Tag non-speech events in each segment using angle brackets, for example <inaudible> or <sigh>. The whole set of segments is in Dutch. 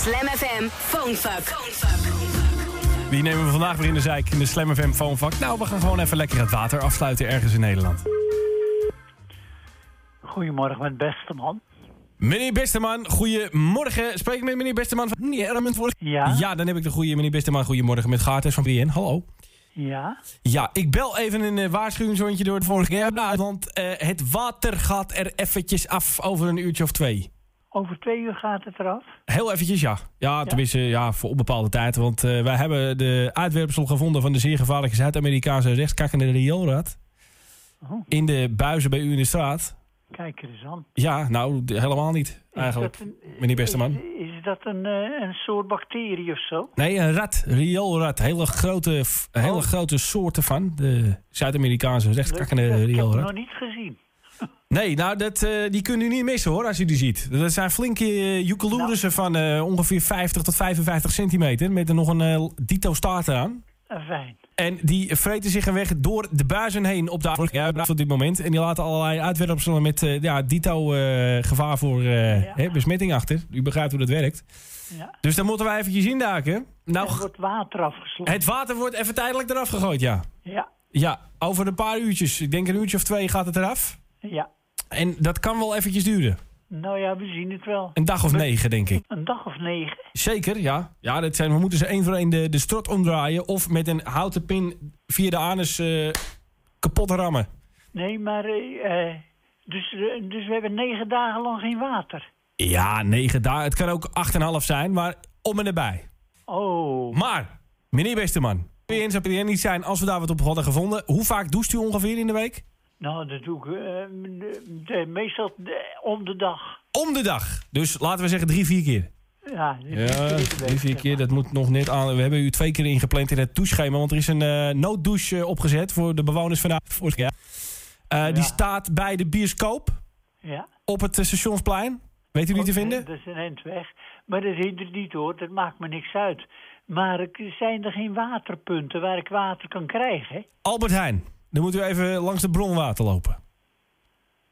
Slam FM Phonefuck. Wie nemen we vandaag weer in de zijk in de Slam FM Phonefuck? Nou, we gaan gewoon even lekker het water afsluiten ergens in Nederland. Goedemorgen, mijn beste man. Meneer Besteman, goedemorgen. Spreek ik met meneer Besteman van voor? Ja? Ja, dan heb ik de goede meneer Besteman. Goedemorgen met Gaartes van BN. Hallo. Ja? Ja, ik bel even een uh, waarschuwingszoontje door het vorige jaar. Nou, want uh, het water gaat er eventjes af over een uurtje of twee. Over twee uur gaat het eraf? Heel eventjes, ja. Ja, tenminste, ja, voor onbepaalde tijd. Want uh, wij hebben de uitwerpsel gevonden van de zeer gevaarlijke Zuid-Amerikaanse rechtskakkende rioolraad. Oh. In de buizen bij u in de straat. Kijk er eens aan. Ja, nou, helemaal niet, eigenlijk, een, meneer Besteman. Is, is dat een, uh, een soort bacterie of zo? Nee, een rat, rioolrat. Hele grote, hele oh. grote soorten van. De Zuid-Amerikaanse rechtskakkende rioolrat. Ik heb het nog niet gezien. Nee, nou, dat, uh, die kunt u niet missen hoor, als u die ziet. Dat zijn flinke uh, van uh, ongeveer 50 tot 55 centimeter. Met er nog een dito staart eraan. Fijn. En die vreten zich een weg door de buizen heen op de ja, op dit moment. En die laten allerlei uitwerpselen met uh, ja, dito uh, gevaar voor uh, ja. hè, besmetting achter. U begrijpt hoe dat werkt. Ja. Dus dan moeten wij eventjes induiken. Nou, er wordt water afgesloten. Het water wordt even tijdelijk eraf gegooid, ja. Ja. Ja, over een paar uurtjes. Ik denk een uurtje of twee gaat het eraf. Ja. En dat kan wel eventjes duren. Nou ja, we zien het wel. Een dag of negen, denk ik. Een dag of negen? Zeker, ja. Ja, dat zijn, we moeten ze één voor één de, de strot omdraaien... of met een houten pin via de anus uh, kapot rammen. Nee, maar... Uh, dus, dus we hebben negen dagen lang geen water? Ja, negen dagen. Het kan ook acht en half zijn, maar om en erbij. Oh. Maar, meneer Besteman... PN zou PN niet zijn als we daar wat op hadden gevonden. Hoe vaak doucht u ongeveer in de week? Nou, dat doe ik uh, de, de, meestal de, om de dag. Om de dag? Dus laten we zeggen drie, vier keer? Ja, drie, ja, drie vier keer. Dat moet nog net aan. We hebben u twee keer ingepland in het doucheschema. Want er is een uh, nooddouche opgezet voor de bewoners van <laughs> vorig jaar. Uh, ja. Die staat bij de bioscoop. Ja. Op het stationsplein. Weet u die te vinden? Dat is een eindweg. Maar dat hindert niet hoor. Dat maakt me niks uit. Maar zijn er geen waterpunten waar ik water kan krijgen? Albert Heijn. Dan moet u even langs de bronwater lopen.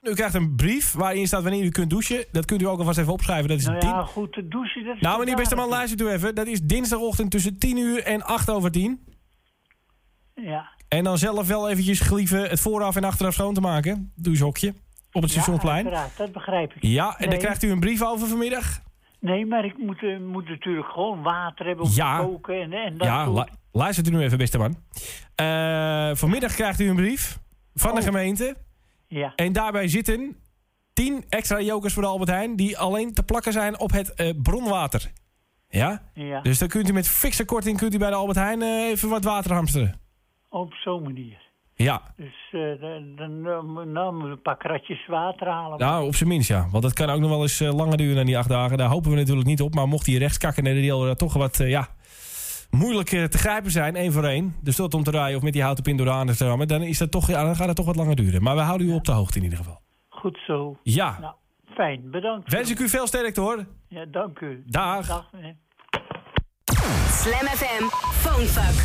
U krijgt een brief waarin staat wanneer u kunt douchen. Dat kunt u ook alvast even opschrijven. Dat is nou ja, goed, douchen... Dat is nou, meneer Besteman, luistert u even. Dat is dinsdagochtend tussen 10 uur en 8 over 10. Ja. En dan zelf wel eventjes gelieven het vooraf en achteraf schoon te maken. Douchehokje. Op het stationsplein. Ja, dat begrijp ik. Ja, en nee. dan krijgt u een brief over vanmiddag. Nee, maar ik moet, uh, moet natuurlijk gewoon water hebben om ja. te koken. En, en dat ja, soort... luistert u nu even, beste man. Uh, vanmiddag krijgt u een brief van oh. de gemeente. Ja. En daarbij zitten 10 extra jokers voor de Albert Heijn... die alleen te plakken zijn op het uh, bronwater. Ja? ja? Dus dan kunt u met fikse korting kunt u bij de Albert Heijn even wat water hamsteren. Op zo'n manier. Ja. Dus uh, dan, dan, dan, dan een paar kratjes water halen. Nou, op zijn minst ja. Want dat kan ook nog wel eens uh, langer duren dan die acht dagen. Daar hopen we natuurlijk niet op. Maar mocht die rechtskakken en de toch wat, uh, ja, moeilijk te grijpen zijn, één voor één. Dus tot om te rijden of met die houten pin door de anus te rammen. Dan, is dat toch, ja, dan gaat het toch wat langer duren. Maar we houden u op de hoogte in ieder geval. Goed zo. Ja. Nou, fijn, bedankt. Wens ik u veel sterkte hoor. Ja, dank u. Dag. Dag Slam FM, Phonefuck.